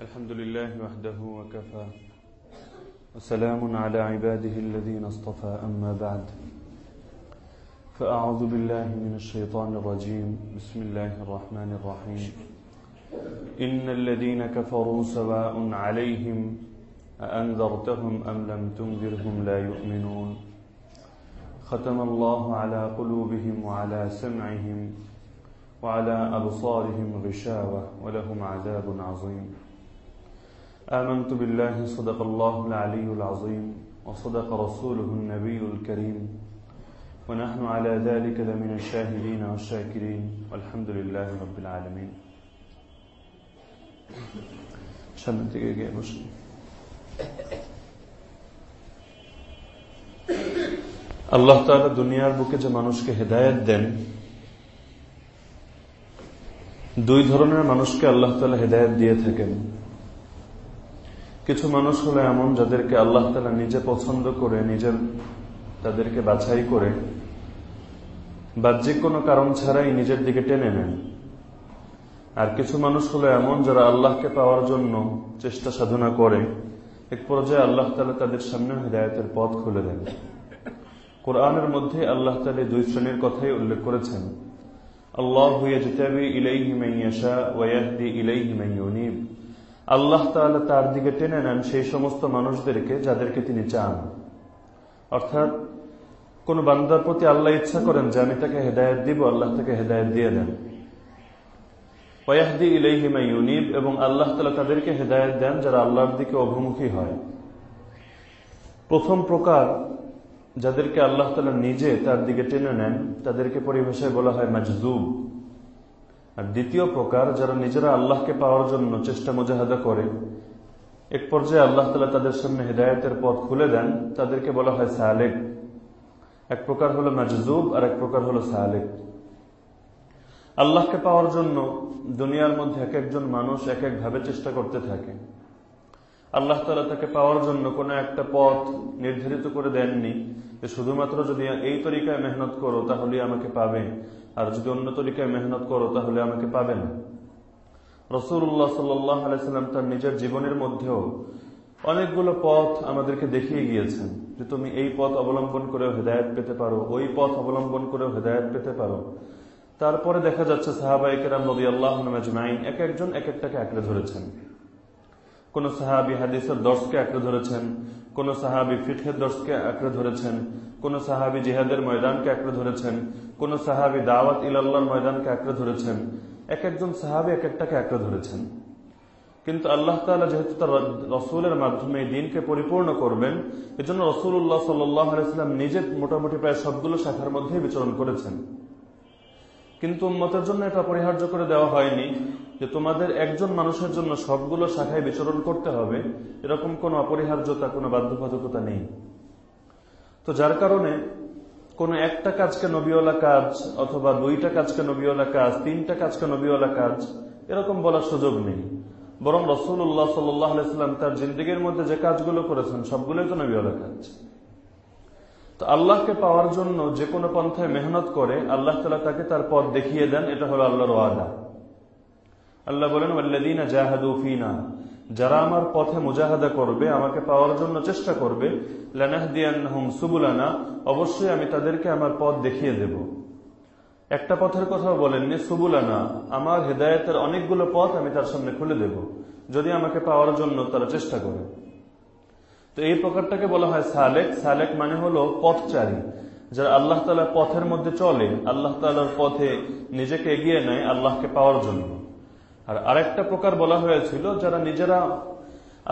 الحمد لله وحده وكفى. وسلام على عباده الذين اصطفى أما بعد. فأعوذ بالله من الشيطان الرجيم. بسم الله الرحمن الرحيم. إن الذين كفروا سواء عليهم أأنذرتهم أم لم تنذرهم لا يؤمنون. ختم الله على قلوبهم وعلى سمعهم وعلى أبصارهم غشاوة ولهم عذاب عظيم. آمنت بالله صدق الله العلي العظيم وصدق رسوله النبي الكريم ونحن على ذلك لمن الشاهدين والشاكرين والحمد لله رب العالمين সামনে থেকে এগিয়ে বসুন আল্লাহ তাআলা দুনিয়ার বুকে যে মানুষকে হেদায়েত দেন দুই ধরনের মানুষকে আল্লাহ তালা হেদায়ত দিয়ে থাকেন কিছু মানুষ হলো এমন যাদেরকে আল্লাহ তালা নিজে পছন্দ করে, নিজের, তাদেরকে বাছাই করে। বাহ্যিক কোনো কারণ ছাড়াই নিজের দিকে টেনে নেন। আর কিছু মানুষ হলো এমন যারা আল্লাহকে পাওয়ার জন্য চেষ্টা সাধনা করে। এক পর্যায়ে আল্লাহ তালা তাদের সামনে হৃদায়তের পথ খুলে দেন। কোরআনের মধ্যে আল্লাহ তালা দুই শ্রেণির কথাই উল্লেখ করেছেন। আল্লাহ আল্লাহ তাআলা তার দিকে টেনে নেন সেই সমস্ত মানুষদেরকে যাদেরকে তিনি চান। অর্থাৎ কোন বান্দার প্রতি আল্লাহ ইচ্ছা করেন যে আমি তাকে হেদায়ত দিব, আল্লাহ তাকে হেদায়ত দিয়ে দেন। ওয়াহদি ইলাইহিমা ইউনিব এবং আল্লাহ তালা তাদেরকে হেদায়ত দেন যারা আল্লাহর দিকে অভিমুখী হয়। প্রথম প্রকার যাদেরকে আল্লাহ তালা নিজে তার দিকে টেনে নেন, তাদেরকে পরিভাষায় বলা হয় মাজজুব আর দ্বিতীয় প্রকার, যারা নিজেরা আল্লাহকে পাওয়ার জন্য চেষ্টা মোজাহাদা করে, এক পর্যায়ে আল্লাহ তালা তাদের সামনে হৃদায়তের পথ খুলে দেন, তাদেরকে বলা হয় সালেক। এক প্রকার হলো মাজজুব, আর এক প্রকার হলো সালেক। আল্লাহকে পাওয়ার জন্য দুনিয়ার মধ্যে এক একজন মানুষ এক একভাবে চেষ্টা করতে থাকে। আল্লাহ তালা তাকে পাওয়ার জন্য কোনো একটা পথ নির্ধারিত করে দেননি যে শুধুমাত্র যদি এই তরিকায় মেহনত করো তাহলে আমাকে পাবে। আর যদি অন্য তরিকায় মেহনত করো, তাহলে আমাকে পাবেন রসুল্লাহ সাল্লাম তার নিজের জীবনের মধ্যেও অনেকগুলো পথ আমাদেরকে দেখিয়ে গিয়েছেন যে তুমি এই পথ অবলম্বন করেও হেদায়ত পেতে পারো, ওই পথ অবলম্বন করেও হেদায়ত পেতে পারো। তারপরে দেখা যাচ্ছে সাহাবাইকেরাম নদী আল্লাহ মাজমাইন এক একজন এক একটাকে আঁকড়ে ধরেছেন। কোন সাহাবি হাদিসের দর্শকে আঁকড়ে ধরেছেন কোন সাহাবি ফিটের দর্শকে আঁকড়ে ধরেছেন, কোন সাহাবি জিহাদের ময়দানকে আঁকড়ে ধরেছেন, কোন সাহাবি দাওয়াত ইলাল্লাহর ময়দানকে আঁকড়ে ধরেছেন, এক একজন সাহাবি এক একটাকে আঁকড়ে ধরেছেন। কিন্তু আল্লাহ তালা যেহেতু তার রসুলের মাধ্যমে এই দিনকে পরিপূর্ণ করবেন, এজন্য রসুল্লাহ সাল্লাম নিজে মোটামুটি প্রায় সবগুলো শাখার মধ্যেই বিচরণ করেছেন। কিন্তু উন্মতের জন্য এটা অপরিহার্য করে দেওয়া হয়নি যে তোমাদের একজন মানুষের জন্য সবগুলো শাখায় বিচরণ করতে হবে। এরকম কোনো অপরিহার্যতা, কোনো বাধ্যবাধকতা নেই। তো যার কারণে কোন একটা কাজকে নবীওয়ালা কাজ অথবা দুইটা কাজকে নবীওয়ালা কাজ, তিনটা কাজকে নবীওয়ালা কাজ, এরকম বলার সুযোগ নেই। বরং রসুল্লাহ সাল্লাম তার জিন্দগির মধ্যে যে কাজগুলো করেছেন, সবগুলোই তো নবীওয়ালা কাজ। তো আল্লাহকে পাওয়ার জন্য যে কোনো পন্থায় মেহনত করে আল্লাহ তালা তাকে তার পথ দেখিয়ে দেন, এটা হলো আল্লাহর ওয়াদা। আল্লাহ বলেন ওয়াল্লাদিনা জাহাদুফিনা যারা আমার পথে মুজাহাদা করবে, আমাকে পাওয়ার জন্য চেষ্টা করবে সুবুলানা, অবশ্যই আমি তাদেরকে আমার পথ দেখিয়ে দেব। একটা পথের কথা বলেননি, সুবুলানা, আমার হেদায়তের অনেকগুলো পথ আমি তার সামনে খুলে দেব, যদি আমাকে পাওয়ার জন্য তারা চেষ্টা করে। তো এই প্রকারটাকে বলা হয় সালেক। সালেক মানে হলো পথচারী, যারা আল্লাহ তালার পথের মধ্যে চলে। আল্লাহ তালার পথে নিজেকে এগিয়ে নেয় আল্লাহকে পাওয়ার জন্য। আর আরেকটা প্রকার বলা হয়েছিল, যারা নিজেরা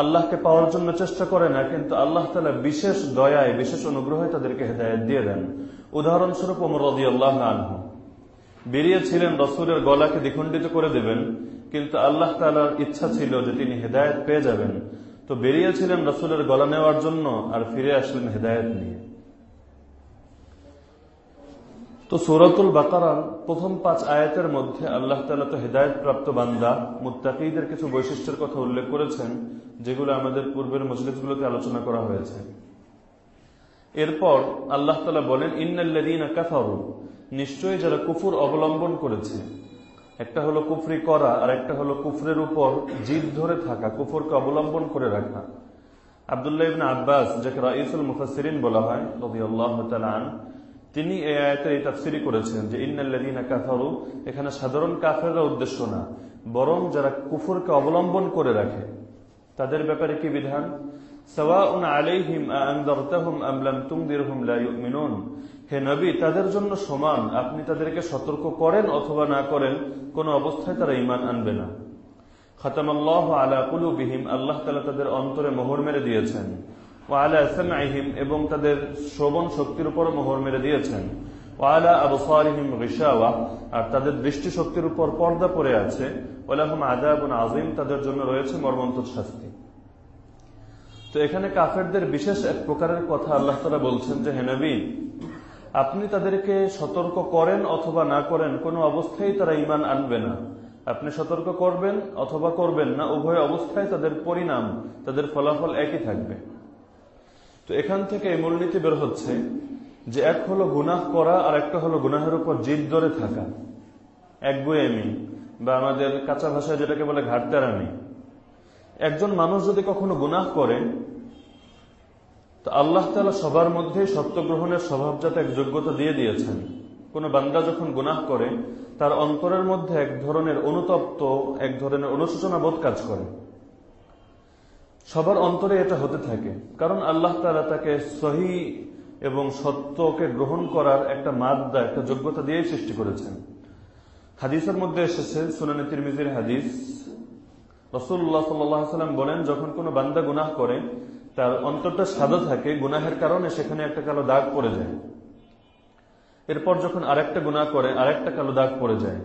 আল্লাহকে পাওয়ার জন্য চেষ্টা করে না, কিন্তু আল্লাহ তালা বিশেষ দয়ায়, বিশেষ অনুগ্রহে তাদেরকে হেদায়ত দিয়ে দেন। উদাহরণস্বরূপ ওমর রদি আল্লাহ আনহু। বেরিয়েছিলেন, রসুলের গলাকে দ্বিখণ্ডিত করে দেবেন, কিন্তু আল্লাহ তালার ইচ্ছা ছিল যে তিনি হেদায়ত পেয়ে যাবেন। তো বেরিয়েছিলেন রসুলের গলা নেওয়ার জন্য আর ফিরে আসলেন হেদায়ত নিয়ে। তো সৌরতুল বাকারার প্রথম পাঁচ আয়াতের মধ্যে আল্লাহ তালা তো হেদায়ত প্রাপ্ত বান্দা, মুত্তাকিদের কিছু বৈশিষ্ট্যের কথা উল্লেখ করেছেন, যেগুলো আমাদের পূর্বের মজলিসগুলোতে আলোচনা করা হয়েছে। এরপর আল্লাহ তালা বলেন ইন্নাল্লাদিন কাফারু নিশ্চয়ই যারা কুফুর অবলম্বন করেছে একটা হলো কুফরি করা, আর একটা হলো কুফরের উপর জিদ ধরে থাকা, কুফরকে অবলম্বন করে রাখা। আবদুল্লাহ ইবিন আব্বাস, যাকে রাইসুল মুফাসিরিন বলা হয় রবি আল্লাহ তিনি এই আয়তে এই তাফসিরি করেছেন যে ইন্নাল্লাদিনা কাফারু এখানে সাধারণ কাফেররা উদ্দেশ্য না, বরং যারা কুফরকে অবলম্বন করে রাখে। তাদের ব্যাপারে কি বিধান? সাওয়াউন আলাইহিম আনদারতাহুম আম লাম তুমদিরহুম লা ইউমিনুন হে নবী, তাদের জন্য সমান। আপনি তাদেরকে সতর্ক করেন অথবা না করেন, কোন অবস্থায় তারা ঈমান আনবে না। খতামাল্লাহ আলা কুলুবিহিম, আল্লাহ তাআলা তাদের অন্তরে মোহর মেরে দিয়েছেন। ও আলা এবং তাদের শ্রবণ শক্তির উপর মোহর মেরে দিয়েছেন। আর তাদের দৃষ্টি শক্তির উপর পর্দা পড়ে আছে। আযীম, তাদের জন্য রয়েছে মর্মন্তুদ শাস্তি। তো এখানে কাফেরদের বিশেষ এক প্রকারের কথা আল্লাহ তালা বলছেন যে হেনবী আপনি তাদেরকে সতর্ক করেন অথবা না করেন, কোনো অবস্থায় তারা ইমান আনবে না। আপনি সতর্ক করবেন অথবা করবেন না, উভয় অবস্থায় তাদের পরিণাম, তাদের ফলাফল একই থাকবে। তো এখান থেকে এই মূলনীতি বের হচ্ছে যে এক হলো গুনাহ করা আর একটা হলো গুনাহের উপর জিদ ধরে থাকা। এক গুয়েমি বা আমাদের কাঁচা ভাষায় যেটাকে বলে ঘাটতারামি। একজন মানুষ যদি কখনো গুনাহ করে তো আল্লাহ তালা সবার মধ্যে সত্য গ্রহণের স্বভাবজাত এক যোগ্যতা দিয়ে দিয়েছেন। কোন বান্দা যখন গুনাহ করে, তার অন্তরের মধ্যে এক ধরনের অনুতপ্ত, এক ধরনের অনুশোচনা বোধ কাজ করে। সবার অন্তরে এটা হতে থাকে, কারণ আল্লাহ তালা তাকে সহি এবং সত্যকে গ্রহণ করার একটা মাদ্দা, একটা যোগ্যতা দিয়েই সৃষ্টি করেছেন। হাদিসের মধ্যে এসেছে, সুনানি তিরমিজির হাদিস। রসুল্লাহ সাল্লাম বলেন, যখন কোনো বান্দা গুনাহ করে তার অন্তরটা সাদা থাকে, গুনাহের কারণে সেখানে একটা কালো দাগ পড়ে যায়। এরপর যখন আরেকটা গুনাহ করে, আরেকটা কালো দাগ পড়ে যায়।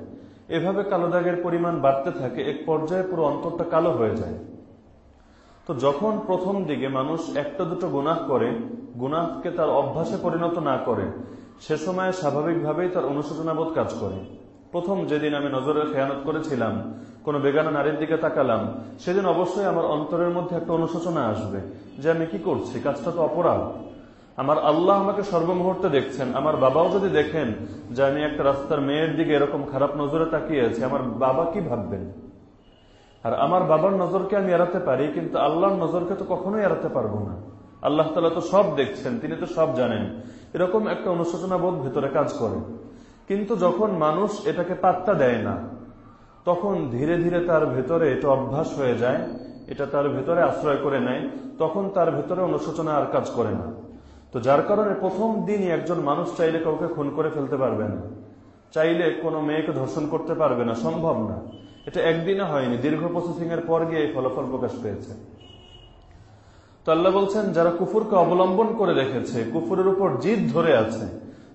এভাবে কালো দাগের পরিমাণ বাড়তে থাকে, এক পর্যায়ে পুরো অন্তরটা কালো হয়ে যায়। তো যখন প্রথম দিকে মানুষ একটা দুটো গুনাহ করে, গুনাহকে তার অভ্যাসে পরিণত না করে, সে সময় স্বাভাবিকভাবেই তার অনুশোচনাবোধ কাজ করে। প্রথম যেদিন আমি নজরে খেয়ানত করেছিলাম কোনো বেগানা নারীর দিকে তাকালাম, সেদিন অবশ্যই আমার অন্তরের মধ্যে একটা অনুশোচনা আসবে যে আমি কি করছি, কাজটা তো অপরাধ। আমার আল্লাহ আমাকে সর্বমুহূর্তে দেখছেন, আমার বাবাও যদি দেখেন যে আমি একটা রাস্তার মেয়ের দিকে এরকম খারাপ নজরে তাকিয়ে আছি আমার বাবা কি ভাববেন? আর আমার বাবার নজরকে আমি এড়াতে পারি, কিন্তু আল্লাহর নজরকে তো কখনোই এড়াতে পারব না। আল্লাহ তালা তো সব দেখছেন, তিনি তো সব জানেন। এরকম একটা অনুশোচনা বোধ ভেতরে কাজ করে। কিন্তু যখন মানুষ এটাকে পাত্তা দেয় না তখন ধীরে ধীরে তার ভেতরে এটা অভ্যাস হয়ে যায়, এটা তার ভেতরে আশ্রয় করে নেয়, তখন তার ভেতরে অনুশোচনা আর কাজ করে না। তো যার কারণে প্রথম দিনই একজন মানুষ চাইলে কাউকে খুন করে ফেলতে পারবে না। চাইলে কোনো মেয়েকে ধর্ষণ করতে পারবে না, সম্ভব না। এটা একদিনে হয়নি, দীর্ঘ প্রসেসিং এর পর গিয়ে এই ফলাফল প্রকাশ পেয়েছে। তো আল্লাহ বলছেন, যারা কুফুরকে অবলম্বন করে রেখেছে, কুফুরের উপর জিদ ধরে আছে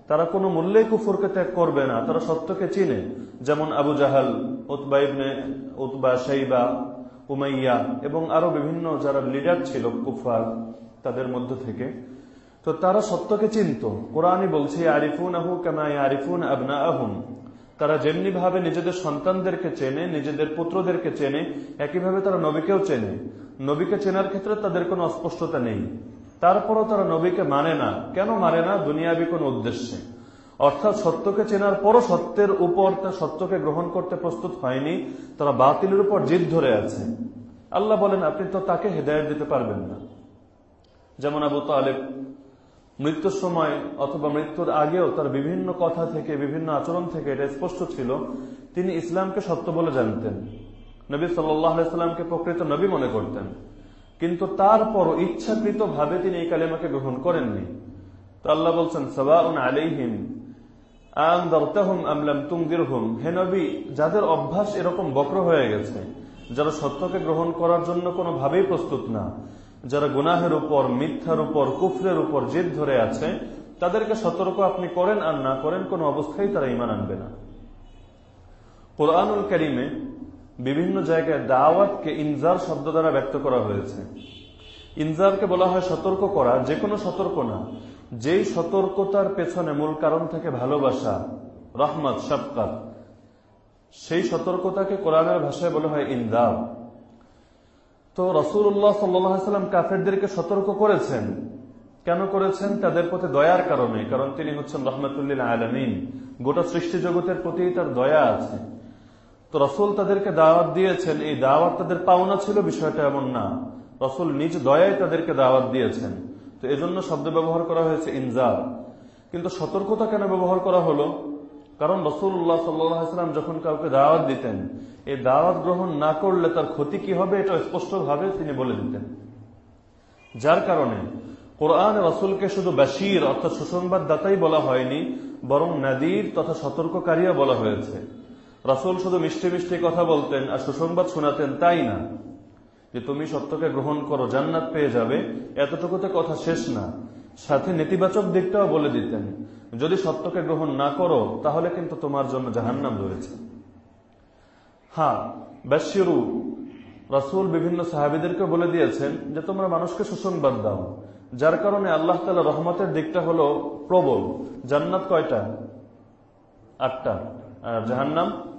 তারা কোনো মূল্যেই কুফুরকে ত্যাগ করবে না, তারা সত্যকে চিনে। যেমন Abu Jahal, Utba Utba Umayya এবং আরও বিভিন্ন যারা লিডার ছিল কুফার তাদের মধ্য থেকে। তো তারা সত্যকে চিনত। কোরআনই বলছে আরিফুন আহু কামাই আরিফুন আবনা আহুম তারা যেমনি ভাবে নিজেদের সন্তানদেরকে চেনে, নিজেদের পুত্রদেরকে চেনে, একইভাবে তারা নবীকেও চেনে। নবীকে চেনার ক্ষেত্রে তাদের কোনো অস্পষ্টতা নেই। তারপরও তারা নবীকে মানে না। কেন মানে না? দুনিয়াবি কোন উদ্দেশ্যে। অর্থাৎ সত্যকে চেনার পরও সত্যের উপর তার সত্যকে গ্রহণ করতে প্রস্তুত হয়নি। তারা বাতিলের উপর জিদ ধরে আছে। আল্লাহ বলেন, আপনি তো তাকে হেদায়ত দিতে পারবেন না। যেমন আবু তালেব মৃত্যুর সময় অথবা মৃত্যুর আগেও তার বিভিন্ন কথা থেকে, বিভিন্ন আচরণ থেকে এটা স্পষ্ট ছিল। তিনি ইসলামকে সত্য বলে জানতেন। নবী সাল্লাহ সাল্লামকে প্রকৃত নবী মনে করতেন। কিন্তু তারপর ইচ্ছাকৃত ভাবে তিনি এই কালেমাকে গ্রহণ করেননি। তো আল্লাহ বলছেন সবাউন আলাইহিম হে নবী, যাদের অভ্যাস এরকম বক্র হয়ে গেছে, যারা সত্যকে গ্রহণ করার জন্য কোনোভাবেই প্রস্তুত না, যারা গুনাহের উপর, মিথ্যার উপর, কুফরের উপর জেদ ধরে আছে, তাদেরকে সতর্ক আপনি করেন আর না করেন, কোনো অবস্থায় তারা ইমান আনবে না। কোরআনুল করিমে বিভিন্ন জায়গায় দাওয়াতকে ইনজার শব্দ দ্বারা ব্যক্ত করা হয়েছে। ইনজারকে বলা হয় সতর্ক করা যে কোনো সতর্ক না। যেই সতর্কতার পেছনে মূল কারণ থেকে ভালোবাসা, রহমত সাবকাত সেই সতর্কতাকে কোরআনের ভাষায় বলা হয় ইনদার তো রসুল্লাহ সাল্লাম কাফেরদেরকে সতর্ক করেছেন। কেন করেছেন? তাদের প্রতি দয়ার কারণে, কারণ তিনি হচ্ছেন রহমতুল্লিল আলমিন। গোটা সৃষ্টি জগতের প্রতি তার দয়া আছে। তো রসুল তাদেরকে দাওয়াত দিয়েছেন। এই দাওয়াত তাদের পাওনা ছিল, বিষয়টা এমন না। রসুল নিজ দয়ায় তাদেরকে দাওয়াত দিয়েছেন। তো এজন্য শব্দ ব্যবহার করা হয়েছে ইনজার। কিন্তু সতর্কতা কেন ব্যবহার করা হলো? কারণ রসুল্লাহ সাল্লাম যখন কাউকে দাওয়াত দিতেন, এই দাওয়াত গ্রহণ না করলে তার ক্ষতি কি হবে এটা স্পষ্টভাবে তিনি বলে দিতেন। যার কারণে কোরআন রসুলকে শুধু বাসির অর্থাৎ সুসংবাদ দাতাই বলা হয়নি, বরং নাদির তথা সতর্ককারীও বলা হয়েছে। রসুল শুধু মিষ্টি মিষ্টি কথা বলতেন আর সুসংবাদ শোনাতেন তাই না? যে তুমি সত্যকে গ্রহণ করো, জান্নাত পেয়ে যাবে, এতটুকুতে কথা শেষ না। সাথে নেতিবাচক দিকটাও বলে দিতেন, যদি সত্যকে গ্রহণ না করো, তাহলে কিন্তু তোমার জন্য জাহান্নাম রয়েছে। হ্যাঁ বাশিরু রাসুল বিভিন্ন সাহাবিদেরকে বলে দিয়েছেন যে, তোমরা মানুষকে সুসংবাদ দাও, যার কারণে আল্লাহ তালা রহমতের দিকটা হলো প্রবল। জান্নাত কয়টা? আটটা। আর জাহান্নাম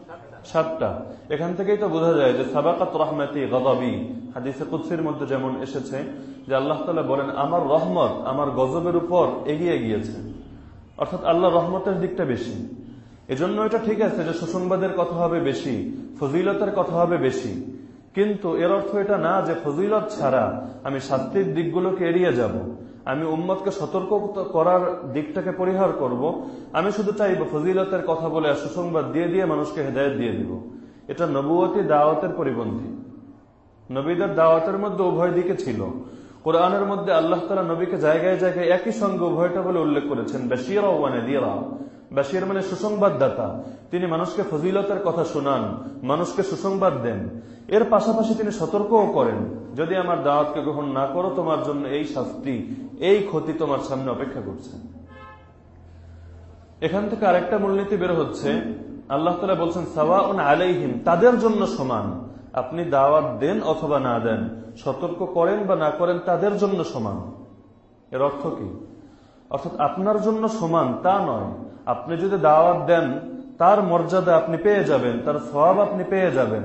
সাতটা। এখান থেকেই তো বোঝা যায় যে সাবাকাত রহমতি গদাবি। হাদিসে কুৎসির মধ্যে যেমন এসেছে যে আল্লাহ তালা বলেন, আমার রহমত আমার গজবের উপর এগিয়ে গিয়েছে। অর্থাৎ আল্লাহ রহমতের দিকটা বেশি। এজন্য এটা ঠিক আছে যে সুসংবাদের কথা হবে বেশি, ফজিলতের কথা হবে বেশি। কিন্তু এর অর্থ এটা না যে ফজিলত ছাড়া আমি শাস্তির দিকগুলোকে এড়িয়ে যাব। আমি উম্মতকে সতর্ক করার দিকটাকে পরিহার করব। আমি শুধু চাইব ফজিলতের কথা বলে সুসংবাদ দিয়ে দিয়ে মানুষকে হেদায়ত দিয়ে দিব। এটা নবুয়তী দাওয়াতের পরিপন্থী। নবীদের দাওয়াতের মধ্যে উভয় দিকে ছিল। কোরআনের মধ্যে আল্লাহ তালা নবীকে জায়গায় জায়গায় একই সঙ্গে উভয়টা বলে উল্লেখ করেছেন, বেশিরা ওয়ানে দিয়েরা বাসির মানে সুসংবাদদাতা। তিনি মানুষকে ফজিলতের কথা শোনান, মানুষকে সুসংবাদ দেন। এর পাশাপাশি তিনি সতর্কও করেন, যদি আমার দাওয়াতকে গ্রহণ না করো, তোমার জন্য এই শাস্তি, এই ক্ষতি তোমার সামনে অপেক্ষা করছে। এখান থেকে আরেকটা মূলনীতি বের হচ্ছে। আল্লাহ তালা বলছেন সাওয়া আলাইহিম তাদের জন্য সমান। আপনি দাওয়াত দেন অথবা না দেন, সতর্ক করেন বা না করেন, তাদের জন্য সমান। এর অর্থ কি? অর্থাৎ আপনার জন্য সমান তা নয়। আপনি যদি দাওয়াত দেন, তার মর্যাদা আপনি পেয়ে যাবেন, তার সবাব আপনি পেয়ে যাবেন।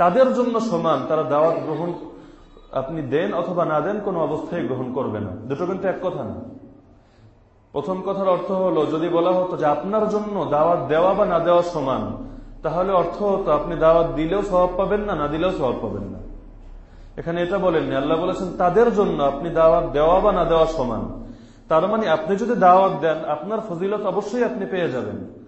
তাদের জন্য সমান তারা দাওয়াত গ্রহণ আপনি দেন অথবা না দেন কোনো অবস্থায় গ্রহণ করবে না। দুটো কিন্তু এক কথা না। প্রথম কথার অর্থ হলো, যদি বলা হতো যে আপনার জন্য দাওয়াত দেওয়া বা না দেওয়া সমান, তাহলে অর্থ হতো আপনি দাওয়াত দিলেও স্বভাব পাবেন না না দিলেও স্বভাব পাবেন না। এখানে এটা বলেননি, আল্লাহ বলেছেন, তাদের জন্য আপনি দাওয়াত দেওয়া বা না দেওয়া সমান। তার মানে আপনি যদি দাওয়াত দেন, আপনার ফজিলত অবশ্যই আপনি পেয়ে যাবেন।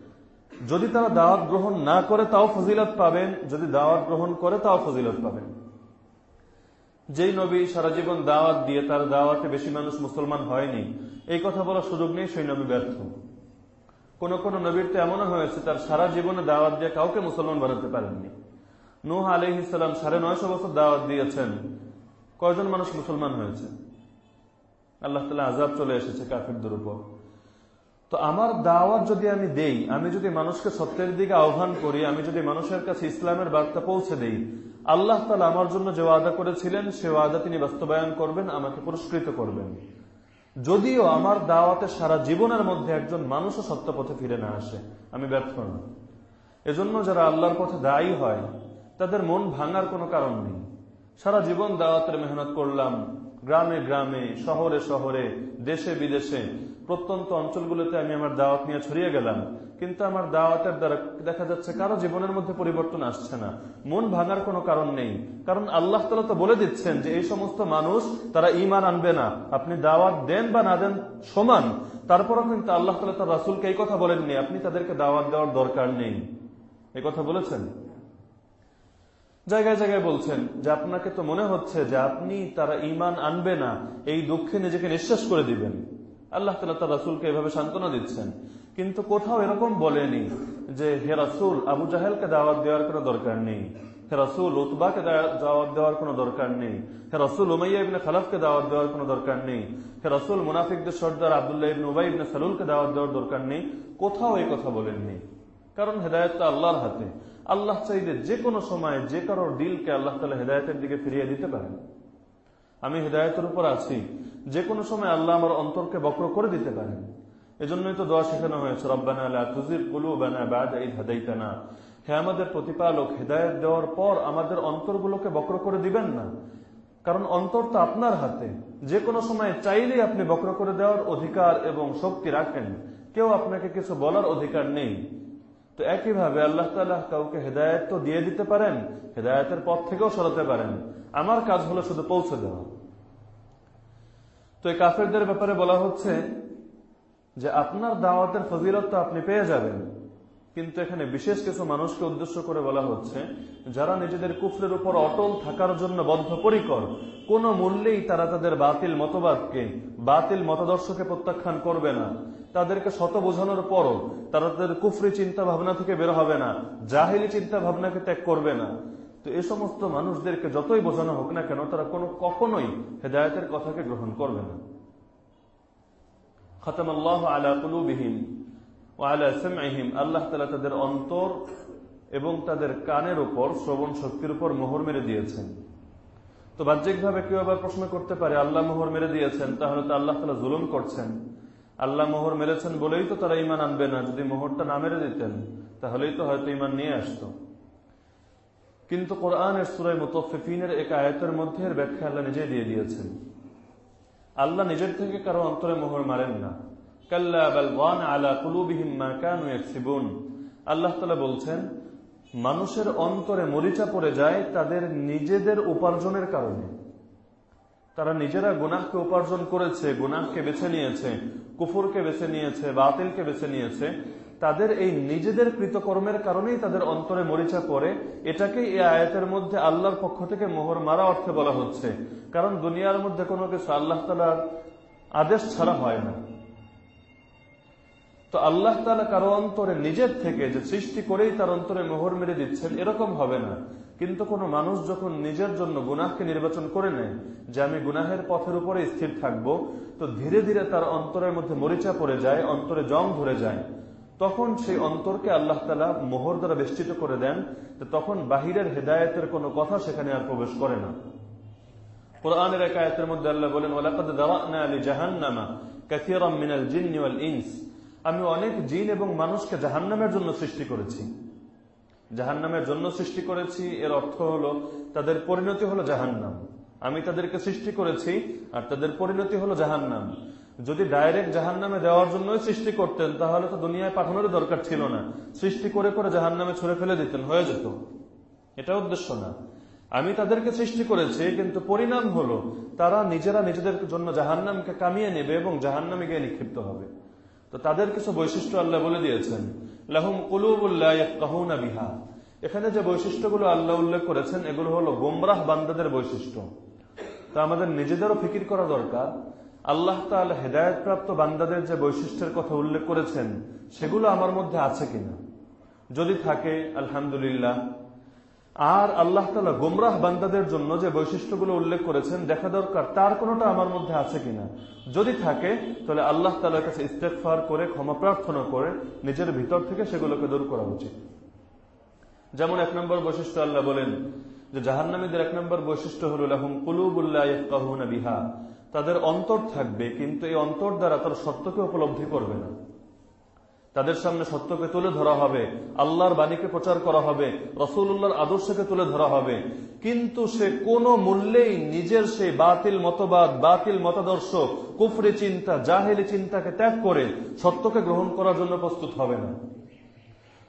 যদি তারা দাওয়াত গ্রহণ না করে, তাও ফজিলত পাবেন। যদি দাওয়াত গ্রহণ করে, তাও ফজিলত পাবেন। যেই নবী সারা জীবন দাওয়াত দিয়ে তার দাওয়াতে বেশি মানুষ মুসলমান হয়নি, এই কথা বলার সুযোগ নেই, সেই নবী ব্যর্থ। কোন কোন নবীর তো এমনও হয়েছে, তার সারা জীবনে দাওয়াত দিয়ে কাউকে মুসলমান বানাতে পারেননি। নূহ আলহ ইসলাম সাড়ে নয়শো বছর দাওয়াত দিয়েছেন। কয়জন মানুষ মুসলমান হয়েছে? আল্লাহ তালা আজাব চলে এসেছে কাফিরদের উপর। তো আমার দাওয়াত যদি আমি দেই, আমি যদি মানুষকে সত্যের দিকে আহ্বান করি, আমি যদি মানুষের কাছে ইসলামের বার্তা পৌঁছে দেই, আল্লাহ তালা আমার জন্য যে ওয়াদা করেছিলেন, সে ওয়াদা তিনি বাস্তবায়ন করবেন, আমাকে পুরস্কৃত করবেন। যদিও আমার দাওয়াতে সারা জীবনের মধ্যে একজন মানুষও সত্য পথে ফিরে না আসে, আমি ব্যর্থ না। এজন্য যারা আল্লাহর পথে দায়ী হয়, তাদের মন ভাঙার কোনো কারণ নেই। সারা জীবন দাওয়াতের মেহনত করলাম, গ্রামে গ্রামে, শহরে শহরে, দেশে বিদেশে প্রত্যন্ত অঞ্চলগুলোতে আমি আমার দাওয়াত নিয়ে ছড়িয়ে গেলাম। কিন্তু আমার দাওয়াতের দ্বারা দেখা যাচ্ছে কারও জীবনের মধ্যে পরিবর্তন আসছে না। মন ভাঙার কোনো কারণ নেই। কারণ আল্লাহ তালা তো বলে দিচ্ছেন যে এই সমস্ত মানুষ, তারা ইমান আনবে না। আপনি দাওয়াত দেন বা না দেন সমান। তারপরও কিন্তু আল্লাহ তালা তার রাসুলকে এই কথা বলেননি, আপনি তাদেরকে দাওয়াত দেওয়ার দরকার নেই। এই কথা বলেছেন? জায়গায় জায়গায় বলছেন যে আপনাকে তো মনে হচ্ছে যে আপনি, তারা ইমান আনবে না। এই দুঃখে নিজেকে নিঃশ্বাস করে দিবেন। আল্লাহ তালা তার রাসুলকে এভাবে সান্ত্বনা দিচ্ছেন। কিন্তু কোথাও এরকম বলেনি যে, হে রাসুল, আবু জাহেলকে দাওয়াত দেওয়ার কোনো দরকার নেই। হে রাসুল, উতবাকে দাওয়াত দেওয়ার কোনো দরকার নেই। হে রাসুল, উমাইয়া ইবনে খালাফকে দাওয়াত দেওয়ার কোনো দরকার নেই। হে রাসুল, মুনাফিকদের সর্দার আবদুল্লাহ ইবনে উবাই ইবনে সালুলকে দাওয়াত দেওয়ার দরকার নেই। কোথাও এই কথা বলেননি। কারণ হেদায়ত তো আল্লাহর হাতে। আল্লাহ চাইলে যে কোনো সময় যে কারোর দিলকে আল্লাহ তালা হেদায়তের দিকে ফিরিয়ে দিতে পারেন। আমি হেদায়তের উপর আছি। যে কোনো সময় আল্লাহ আমার অন্তরকে বক্র করে দিতে পারেন। এজন্যই তো দোয়া শেখানো হয়েছে, রব্বানা তুজির কুলু বানা বাদ এই হাদাইতানা। হে আমাদের প্রতিপালক, হেদায়ত দেওয়ার পর আমাদের অন্তরগুলোকে বক্র করে দিবেন না। কারণ অন্তর তো আপনার হাতে। যে কোনো সময় চাইলেই আপনি বক্র করে দেওয়ার অধিকার এবং শক্তি রাখেন। কেউ আপনাকে কিছু বলার অধিকার নেই। তো একইভাবে আল্লাহ তালা কাউকে হেদায়ত তো দিয়ে দিতে পারেন, হেদায়তের পথ থেকেও সরাতে পারেন। আমার কাজ হলো শুধু পৌঁছে দেওয়া। তো এই কাফেরদের ব্যাপারে বলা হচ্ছে যে আপনার দাওয়াতের ফজিলত তো আপনি পেয়ে যাবেন। কিন্তু এখানে বিশেষ কিছু মানুষকে উদ্দেশ্য করে বলা হচ্ছে, যারা নিজেদের কুফরের উপর অটল থাকার জন্য বদ্ধপরিকর, কোন মূল্যেই তারা তাদের বাতিল মতবাদকে, বাতিল মতাদর্শকে প্রত্যাখ্যান করবে না। তাদেরকে শত বোঝানোর পরও তারা তাদের কুফরি চিন্তা ভাবনা থেকে বের হবে না, জাহিলি চিন্তা ভাবনাকে ত্যাগ করবে না। তো এ সমস্ত মানুষদেরকে যতই বোঝানো হোক না কেন, তারা কোনো কখনোই হেদায়তের কথাকে গ্রহণ করবে না। খতম আল্লাহ আলা ও আলা আল্লাহ তালা তাদের অন্তর এবং তাদের কানের উপর শ্রবণ শক্তির উপর মোহর মেরে দিয়েছেন। তো বাহ্যিকভাবে কেউ আবার প্রশ্ন করতে পারে, আল্লাহ মোহর মেরে দিয়েছেন, তাহলে তো আল্লাহ তালা জুলুম করছেন। আল্লাহ মোহর মেরেছেন বলেই তো তারা ইমান আনবে না। যদি মোহরটা না মেরে দিতেন, তাহলেই তো হয়তো ইমান নিয়ে আসতো। কিন্তু কোরআনের সুরাই মুতফিফিনের এক আয়তের মধ্যে এর ব্যাখ্যা আল্লাহ নিজে দিয়ে দিয়েছেন। আল্লাহ নিজের থেকে কারও অন্তরে মোহর মারেন না। আল্লাহ তালা বলছেন, মানুষের অন্তরে মরিচা পড়ে যায় তাদের নিজেদের উপার্জনের কারণে। তারা নিজেরা গুনাহকে উপার্জন করেছে, গুনাহকে বেছে নিয়েছে, কুফুরকে বেছে নিয়েছে, বাতিলকে বেছে নিয়েছে। তাদের এই নিজেদের কৃতকর্মের কারণেই তাদের অন্তরে মরিচা পড়ে। এটাকে এই আয়াতের মধ্যে আল্লাহর পক্ষ থেকে মোহর মারা অর্থে বলা হচ্ছে। কারণ দুনিয়ার মধ্যে কোনো কিছু আল্লাহ তালার আদেশ ছাড়া হয় না। তো আল্লাহ তালা কারও অন্তরে নিজের থেকে যে সৃষ্টি করেই তার অন্তরে মোহর মেরে দিচ্ছেন, এরকম হবে না। কিন্তু কোনো মানুষ যখন নিজের জন্য গুনাহকে নির্বাচন করে নেয়, যে আমি গুনাহের পথের উপরে স্থির থাকব, তো ধীরে ধীরে তার অন্তরের মধ্যে মরিচা পড়ে যায়, অন্তরে জং ধরে যায়। তখন সেই অন্তরকে আল্লাহ তালা মোহর দ্বারা বেষ্টিত করে দেন তখন বাহিরের হেদায়তের কোনো কথা সেখানে আর প্রবেশ করে না। কোরআনের এক আয়তের মধ্যে আল্লাহ বলেন আলী জাহান্নামা কাসীরাম মিনাল জিন্নি ইনস। আমি অনেক জিন এবং মানুষকে জাহান্নামের জন্য সৃষ্টি করেছি। জাহান্নামের জন্য সৃষ্টি করেছি, এর অর্থ হলো তাদের পরিণতি হলো জাহান্নাম। আমি তাদেরকে সৃষ্টি করেছি, আর তাদের পরিণতি হলো জাহান্নাম। যদি ডাইরেক্ট জাহান নামে দেওয়ার জন্যই সৃষ্টি করতেন, তাহলে তো দুনিয়ায় পাঠানোর দরকার ছিল না। সৃষ্টি করে করে জাহান নামে ছুড়ে ফেলে দিতেন, হয়ে যেত। এটা উদ্দেশ্য না। আমি তাদেরকে সৃষ্টি করেছি, কিন্তু পরিণাম হলো, তারা নিজেরা নিজেদের জন্য জাহান্নামকে কামিয়ে নেবে এবং জাহান্নামে গিয়ে নিক্ষিপ্ত হবে। তো তাদের কিছু বৈশিষ্ট্য আল্লাহ বলে দিয়েছেন। লাহুম কুলুবুল্লাহ বিহা। এখানে যে বৈশিষ্ট্যগুলো আল্লাহ উল্লেখ করেছেন, এগুলো হলো গোমরাহ বান্দাদের বৈশিষ্ট্য। তা আমাদের নিজেদেরও ফিকির করা দরকার। আল্লাহ তাহলে হেদায়ত প্রাপ্ত বান্দাদের যে বৈশিষ্ট্যের কথা উল্লেখ করেছেন, সেগুলো আমার মধ্যে আছে কিনা? যদি থাকে, আলহামদুলিল্লাহ। আর আল্লাহ তালা গুমরাহ বান্দাদের জন্য যে বৈশিষ্ট্যগুলো উল্লেখ করেছেন, দেখা দরকার তার কোনোটা আমার মধ্যে আছে কিনা? যদি থাকে, তাহলে আল্লাহ তালার কাছে ইস্তেকফার করে, ক্ষমা প্রার্থনা করে, নিজের ভিতর থেকে সেগুলোকে দূর করা উচিত। যেমন এক নম্বর বৈশিষ্ট্য আল্লাহ বলেন যে, জাহান্নামীদের এক নম্বর বৈশিষ্ট্য হল, লাহুম কুলুবুল্লাহ বিহা। তাদের অন্তর থাকবে, কিন্তু এই অন্তর দ্বারা তার সত্যকে উপলব্ধি করবে না। তাদের সামনে সত্যকে তুলে ধরা হবে, আল্লাহর বাণীকে প্রচার করা হবে রসুল্লাহর আদর্শকে তুলে ধরা হবে। কিন্তু সে কোনো মূল্যেই নিজের সেই বাতিল মতবাদ, বাতিল মতাদর্শ, কুফরি চিন্তা, জাহেলি চিন্তাকে ত্যাগ করে সত্যকে গ্রহণ করার জন্য প্রস্তুত হবে না।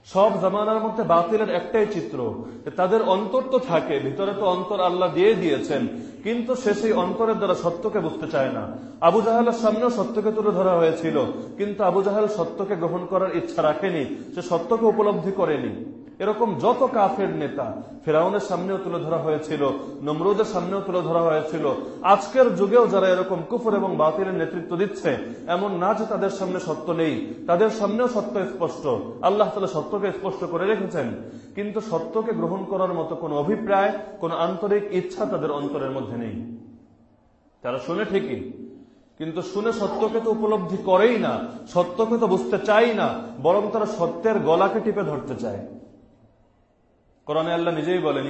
সব জামানার মধ্যে বাতিলের একটাই চিত্র তাদের অন্তর তো থাকে, ভিতরে তো অন্তর আল্লাহ দিয়ে দিয়েছেন, কিন্তু সে সেই অন্তরের দ্বারা সত্যকে বুঝতে চায় না। আবু জাহালের সামনেও সত্যকে তুলে ধরা হয়েছিল, কিন্তু আবু জাহাল সত্যকে গ্রহণ করার ইচ্ছা রাখেনি, সে সত্যকে উপলব্ধি করেনি। এরকম যত কাফের নেতা, ফেরাউনের সামনেও তুলে ধরা হয়েছিল, নমরুদের সামনেও তুলে ধরা হয়েছিল। আজকের যুগেও যারা এরকম কুফর এবং বাতিলের নেতৃত্ব দিচ্ছে, এমন না যে তাদের সামনে সত্য নেই। তাদের সামনেও সত্য স্পষ্ট। আল্লাহ তালা সত্যকে স্পষ্ট করে রেখেছেন। কিন্তু সত্যকে গ্রহণ করার মতো কোনো অভিপ্রায়, কোনো আন্তরিক ইচ্ছা তাদের অন্তরের মধ্যে নেই। তারা শুনে ঠিকই। কিন্তু শুনে সত্যকে তো উপলব্ধি করেই না, সত্যকে তো বুঝতে চাই না, বরং তারা সত্যের গলাকে টিপে ধরতে চায়। কোরআনে আল্লাহ নিজেই বলেন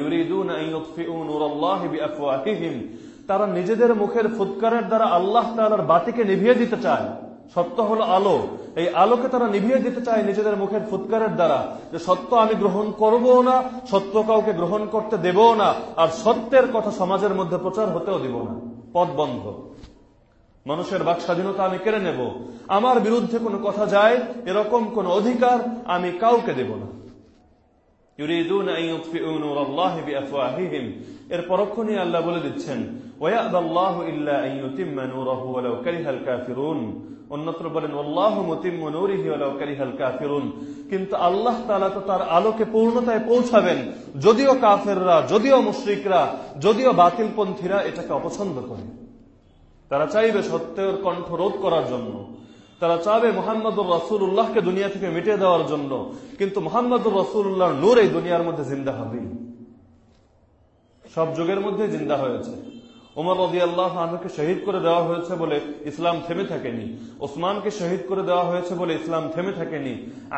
তারা নিজেদের মুখের ফুৎকারের দ্বারা আল্লাহ তালার বাতিকে নিভিয়ে দিতে চায়। সত্য হলো আলো। এই আলোকে তারা নিভিয়ে দিতে চায় নিজেদের মুখের ফুৎকারের দ্বারা যে সত্য আমি গ্রহণ করব না, সত্য কাউকে গ্রহণ করতে দেব না, আর সত্যের কথা সমাজের মধ্যে প্রচার হতেও দিব না। পথ বন্ধ। মানুষের বাক স্বাধীনতা আমি কেড়ে নেব। আমার বিরুদ্ধে কোনো কথা যায়, এরকম কোন অধিকার আমি কাউকে দেব না। আল্লাহ কিন্তু আল্লাহ তালা তো তার আলোকে পূর্ণতায় পৌঁছাবেন। যদিও কাফেররা, যদিও মুশ্রিকরা, যদিও বাতিলপন্থীরা এটাকে অপছন্দ করে। তারা চাইবে সত্যের কণ্ঠ রোধ করার জন্য। তারা চাবে মোহাম্মদুর রাসুল্লাহকে দুনিয়া থেকে মিটিয়ে দেওয়ার জন্য। কিন্তু মোহাম্মদুর রাসুল্লাহর নূর এই দুনিয়ার মধ্যে জিন্দা হবে সব যুগের মধ্যে জিন্দা হয়েছে। ওমর রদি আল্লাহ আহকে শহীদ করে দেওয়া হয়েছে বলে ইসলাম থেমে থাকেনি। ওসমানকে শহীদ করে দেওয়া হয়েছে বলে ইসলাম থেমে থাকেনি।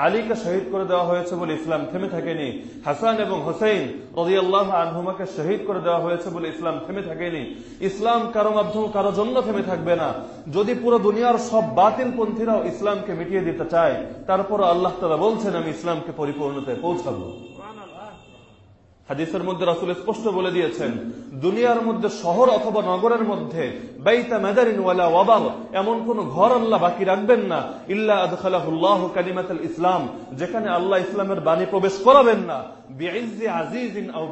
আলীকে শহীদ করে দেওয়া হয়েছে বলে ইসলাম থেমে থাকেনি। হাসান এবং হোসেন রদি আল্লাহ আনহুমাকে শহীদ করে দেওয়া হয়েছে বলে ইসলাম থেমে থাকেনি। ইসলাম কারও মাধ্যম কারও জন্য থেমে থাকবে না। যদি পুরো দুনিয়ার সব বাতিল পন্থীরাও ইসলামকে মিটিয়ে দিতে চায় তারপর আল্লাহ তালা বলছেন, আমি ইসলামকে পরিপূর্ণতায় পৌঁছাবো। হাদিসের মধ্যে রাসুল স্পষ্ট বলে দিয়েছেন, দুনিয়ার মধ্যে শহর অথবা নগরের মধ্যে এমন কোন ঘর আল্লাহ বাকি রাখবেন না ইল্লাহ আদখালাহুল্লাহ ইসলাম, যেখানে আল্লাহ ইসলামের বাণী প্রবেশ করাবেন না। বিআইজি আজিজিন আও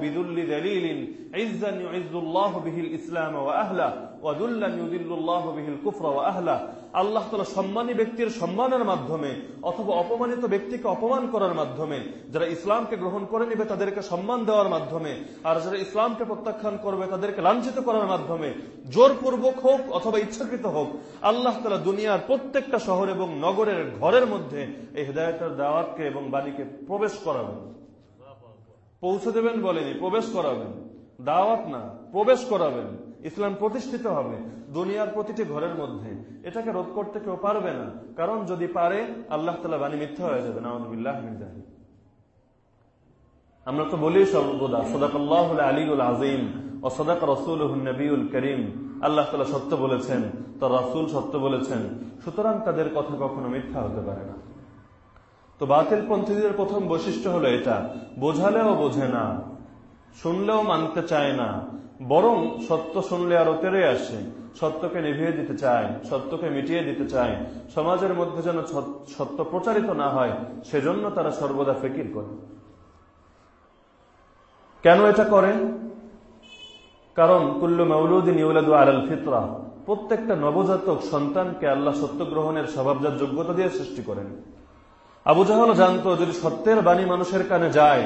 ইসলাম ওয়া আহলা আল্লাহ তালা সম্মানী ব্যক্তির সম্মানের মাধ্যমে অথবা অপমানিত ব্যক্তিকে অপমান করার মাধ্যমে যারা ইসলামকে গ্রহণ করে নেবে তাদেরকে সম্মান দেওয়ার মাধ্যমে আর যারা ইসলামকে প্রত্যাখ্যান করবে তাদেরকে লাঞ্ছিত করার মাধ্যমে জোরপূর্বক হোক অথবা ইচ্ছাকৃত হোক, আল্লাহ তালা দুনিয়ার প্রত্যেকটা শহর এবং নগরের ঘরের মধ্যে এই হেদায়তের দাওয়াতকে এবং বাণীকে প্রবেশ করাবেন। পৌঁছে দেবেন বলেনি, প্রবেশ করাবেন। দাওয়াত না, প্রবেশ করাবেন। ইসলাম প্রতিষ্ঠিত হবে দুনিয়ার প্রতিটি ঘরের মধ্যে। এটাকে রোধ করতে কেউ পারবে না। কারণ যদি পারে, আল্লাহ তালা বাণী মিথ্যা হয়ে যাবে। নাউদ্দিল্লাহ আমরা তো বলি সর্বদা সদাকল্লাহ আলীউল আজিম ও সদাক রসুল নবীল করিম। আল্লাহ তালা সত্য বলেছেন তো রাসুল সত্য বলেছেন। সুতরাং তাদের কথা কখনো মিথ্যা হতে পারে না। তো বাতিল পন্থীদের প্রথম বৈশিষ্ট্য হলো এটা। বোঝালেও বোঝে না, শুনলেও মানতে চায় না। বরং সত্য শুনলে আরও তেরে আসে, সত্যকে নিভিয়ে দিতে চায়, সত্যকে মিটিয়ে দিতে চায়। সমাজের মধ্যে যেন সত্য প্রচারিত না হয়, সেজন্য তারা সর্বদা ফেকির করে। কেন এটা করে কারণ কুল্লু মৌলুদ্দিন ইউলাদু আলাল ফিতরা, প্রত্যেকটা নবজাতক সন্তানকে আল্লাহ সত্য গ্রহণের স্বভাবজাত যোগ্যতা দিয়ে সৃষ্টি করেন। আবু জাহাল জানতো, যদি সত্যের বাণী মানুষের কানে যায়,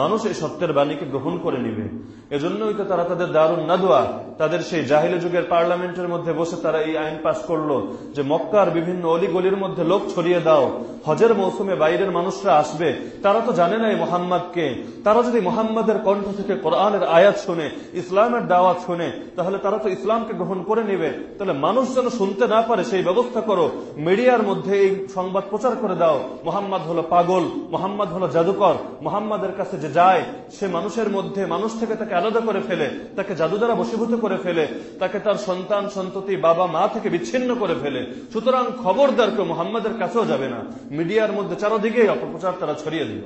মানুষ এই সত্যের বাণীকে গ্রহণ করে নিবে। এজন্যই তো তারা তাদের দারুণ নাদুয়া, তাদের সেই জাহিলে যুগের পার্লামেন্টের মধ্যে বসে তারা এই আইন পাশ করল, যে মক্কার বিভিন্ন অলিগলির মধ্যে লোক ছড়িয়ে দাও, হজের মৌসুমে বাইরের মানুষরা আসবে, তারা তো জানে না এই মোহাম্মদকে। তারা যদি মোহাম্মদের কণ্ঠ থেকে কোরআনের আয়াত শুনে, ইসলামের দাওয়াত শুনে, তাহলে তারা তো ইসলামকে গ্রহণ করে নিবে। তাহলে মানুষ যেন শুনতে না পারে, সেই ব্যবস্থা করো। মিডিয়ার মধ্যে এই সংবাদ প্রচার করে দাও, মোহাম্মদ হলো পাগল, মোহাম্মদ হলো জাদুকর, মোহাম্মদের কাছে যে যায়, সে মানুষের মধ্যে, মানুষ থেকে তাকে আলাদা করে ফেলে, তাকে জাদু দ্বারা বসীভূত করে ফেলে, তাকে তার সন্তান, সন্ততি, বাবা, মা থেকে বিচ্ছিন্ন করে ফেলে। সুতরাং খবরদার কেউ মোহাম্মদের কাছেও যাবে না। মিডিয়ার মধ্যে চারোদিকে অপপ্রচার তারা ছড়িয়ে দিল।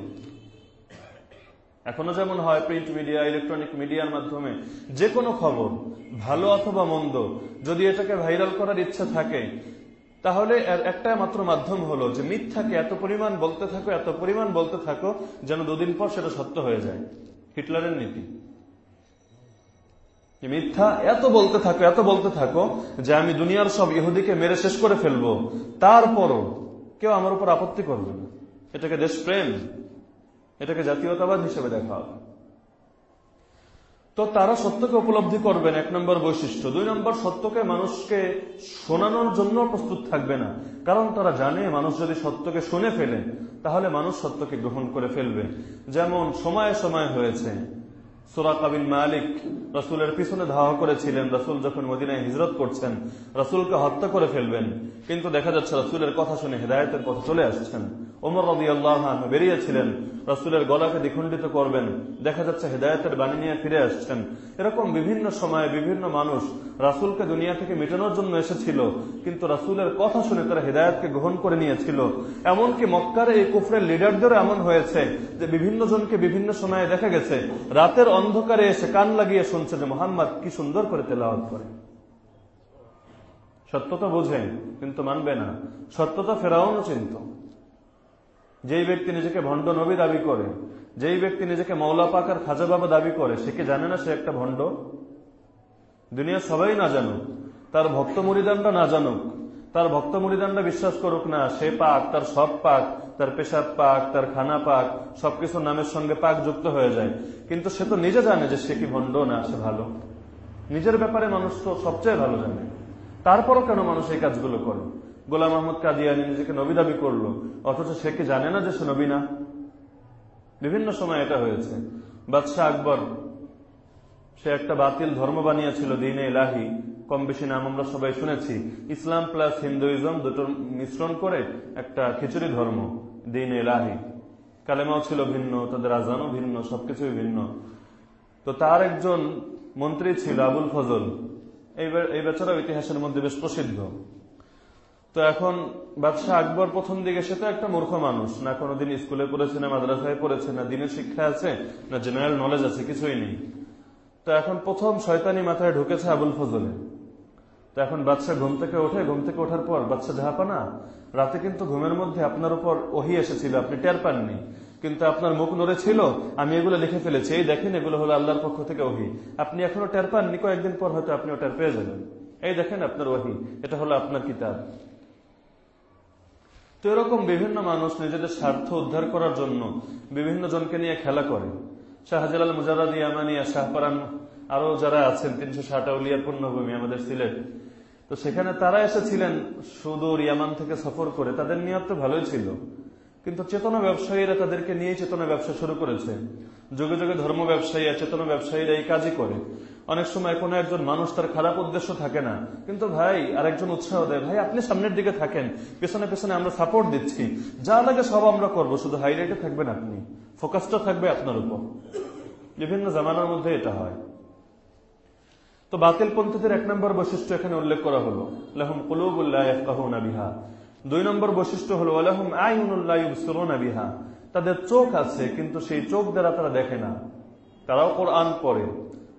এখনও যেমন হয় প্রিন্ট মিডিয়া ইলেকট্রনিক মিডিয়ার মাধ্যমে যে কোনো খবর, ভালো অথবা মন্দ, যদি এটাকে ভাইরাল করার ইচ্ছা থাকে, তাহলে এর একটা মাত্র মাধ্যম হলো যে মিথ্যাকে এত পরিমাণ বলতে থাকো, এত পরিমাণ বলতে থাকো, যেন দুদিন পর সেটা সত্য হয়ে যায়। হিটলারের নীতি। মিথ্যা? এত বলতে থাকো, এত বলতে থাকো যে আমি দুনিয়ার সব ইহুদিকে মেরে শেষ করে ফেলব। তারপরও কেউ আমার উপর আপত্তি করবে না। এটাকে দেশপ্রেম, এটাকে জাতীয়তাবাদ হিসেবে দেখা হবে তো তারা সত্যকে উপলব্ধি করবেন এক নম্বর বৈশিষ্ট্য। দুই নম্বর, সত্যকে মানুষকে শোনানোর জন্য প্রস্তুত থাকবে না। কারণ তারা জানে, মানুষ যদি সত্যকে শুনে ফেলে, তাহলে মানুষ সত্যকে গ্রহণ করে ফেলবে। যেমন সময়ে সময় হয়েছে। সুরাকাবিন মালিক রসুলের পিছনে ধাওয়া করেছিলেন। রসুল যখন মদিনায় হিজরত করছেন, রসুলকে হত্যা করে ফেলবেন। কিন্তু দেখা যাচ্ছে রসুলের কথা শুনে হৃদায়তের পথে চলে আসছেন। ওমর বেরিয়েছিলেন, রসুলের গলাকে দ্বিখণ্ডিত করবেন। দেখা যাচ্ছে হৃদায়তের বাণী নিয়ে ফিরে আসছেন। এরকম বিভিন্ন সময়ে বিভিন্ন মানুষ রাসুলকে দুনিয়া থেকে মেটানোর জন্য এসেছিল, কিন্তু রাসুলের কথা শুনে তারা হৃদায়তকে গ্রহণ করে নিয়েছিল। এমনকি মক্কার এই কুফরের লিডারদেরও এমন হয়েছে যে বিভিন্ন জনকে বিভিন্ন সময়ে দেখা গেছে, রাতের অন্ধকারে এসে কান লাগিয়ে শুনছে যে মোহাম্মদ কি সুন্দর করে তেলাওয়াত করে। সত্যতা বোঝে কিন্তু মানবে না। সত্যতা ফেরাউনও চিন্ত। যেই ব্যক্তি নিজেকে ভণ্ড নবী দাবি করে, যেই ব্যক্তি নিজেকে মৌলা পাকার খাজা বাবা দাবি করে, সে কি জানে না সে একটা ভণ্ড? দুনিয়া সবাই না জানুক, তার ভক্ত মরিদানটা না জানুক তার ভক্ত মরিদানটা বিশ্বাস করুক না, সে পাক, তার সব পাক, তার পেশাব পাক, তার খানা পাক সবকিছু নামের সঙ্গে পাক যুক্ত হয়ে যায়। কিন্তু সে তো নিজে জানে যে সে কি ভণ্ড না সে ভালো। নিজের ব্যাপারে মানুষ তো সবচেয়ে ভালো জানে। তারপরও কেন মানুষ এই কাজগুলো করে? গোলাম আহমদ কাদিয়ানি নিজেকে নবী দাবি করল, অথচ সে কি জানে না যে সে নবী না? বিভিন্ন সময় এটা হয়েছে। বাদশাহ আকবর, সে একটা বাতিল ধর্ম বানিয়েছিল, দিনে এলাহি কম বেশি নাম আমরা সবাই শুনেছি। ইসলাম প্লাস হিন্দুইজম দুটোর মিশ্রণ করে একটা খিচুড়ি ধর্ম, দিন এলাহি কালেমাও ছিল ভিন্ন, তাদের আজানও ভিন্ন, সবকিছুই ভিন্ন। তো তার একজন মন্ত্রী ছিল আবুল ফজল। এই বেচারাও ইতিহাসের মধ্যে বেশ প্রসিদ্ধ। তো এখন বাদশাহ আকবর প্রথম দিকে, সে তো একটা মূর্খ মানুষ। না কোনোদিন স্কুলে পড়েছে, না মাদ্রাসায় পড়েছে, না দিনের শিক্ষা আছে, না জেনারেল নলেজ আছে, কিছুই নেই। তো এখন প্রথম শয়তানি মাথায় ঢুকেছে আবুল ফজলে। তো এখন বাচ্চা ঘুম থেকে ওঠে, ঘুম থেকে ওঠার পর বাচ্চা ঝাপা না রাতে কিন্তু ঘুমের মধ্যে আপনার উপর ওহি এসেছিল, আপনি টের পাননি। কিন্তু আপনার মুখ নড়ে ছিল, আমি এগুলো লিখে ফেলেছি, এই দেখেন এগুলো হলো আল্লাহর পক্ষ থেকে ওহি। আপনি এখনও টের পাননি, কয়েকদিন পর হয়তো আপনি ওটার পেয়ে যাবেন। এই দেখেন আপনার ওহি, এটা হলো আপনার কিতাব। তো এরকম বিভিন্ন মানুষ নিজেদের স্বার্থ উদ্ধার করার জন্য বিভিন্ন জনকে নিয়ে খেলা করে। শাহজালাল মুজারাদ ইয়ামানিয়া, শাহপারান আরও যারা আছেন, তিনশো ষাট আউলিয়ার পূর্ণভূমি আমাদের সিলেট। তো সেখানে তারা এসেছিলেন সুদূর ইয়ামান থেকে সফর করে। তাদের নিয়ত তো ভালোই ছিল। কিন্তু চেতনা ব্যবসায়ীরা তাদেরকে নিয়ে চেতনা ব্যবসা শুরু করেছে। যুগে যুগে ধর্ম ব্যবসায়ী চেতনা ব্যবসায়ীরা এই কাজই করে। অনেক সময় কোনো একজন মানুষ তার খারাপ উদ্দেশ্য থাকে না। কিন্তু ভাই, আরেকজন উৎসাহ দেয়, ভাই, আপনি সামনের দিকে থাকেন। পেছনে পেছনে আমরা সাপোর্ট দিচ্ছি। যা লাগে সব আমরা করব। শুধু হাইলাইটে থাকবেন আপনি। ফোকাসটা থাকবে আপনার উপর। বিভিন্ন জামানার মধ্যে এটা হয়। তো বাতিল পন্থীদের এক নম্বর বৈশিষ্ট্য এখানে উল্লেখ করা হলো। লহম কুলুবুল্লাহ বিহা। দুই নম্বর বৈশিষ্ট্য হলো আলহম আইনুল্লাহ তাদের চোখ আছে, কিন্তু সেই চোখ দ্বারা তারা দেখে না। তারাও কোরআন পড়ে।